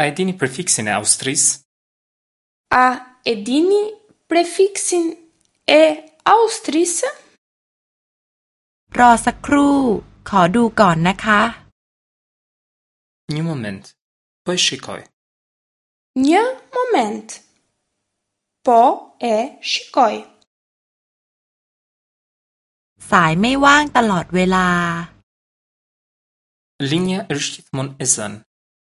A e dini prefiksin e Austrisë? A e dini prefiksin e Austrisë? Ro sak khru, kho du kon na kha. Një moment, po e shikoj. Një moment, po e shikoj. Sai mai wang talot wela. Linja është gjithmonë e zënë.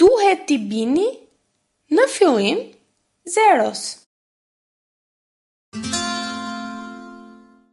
Duhet t'i bini në fillim zeros.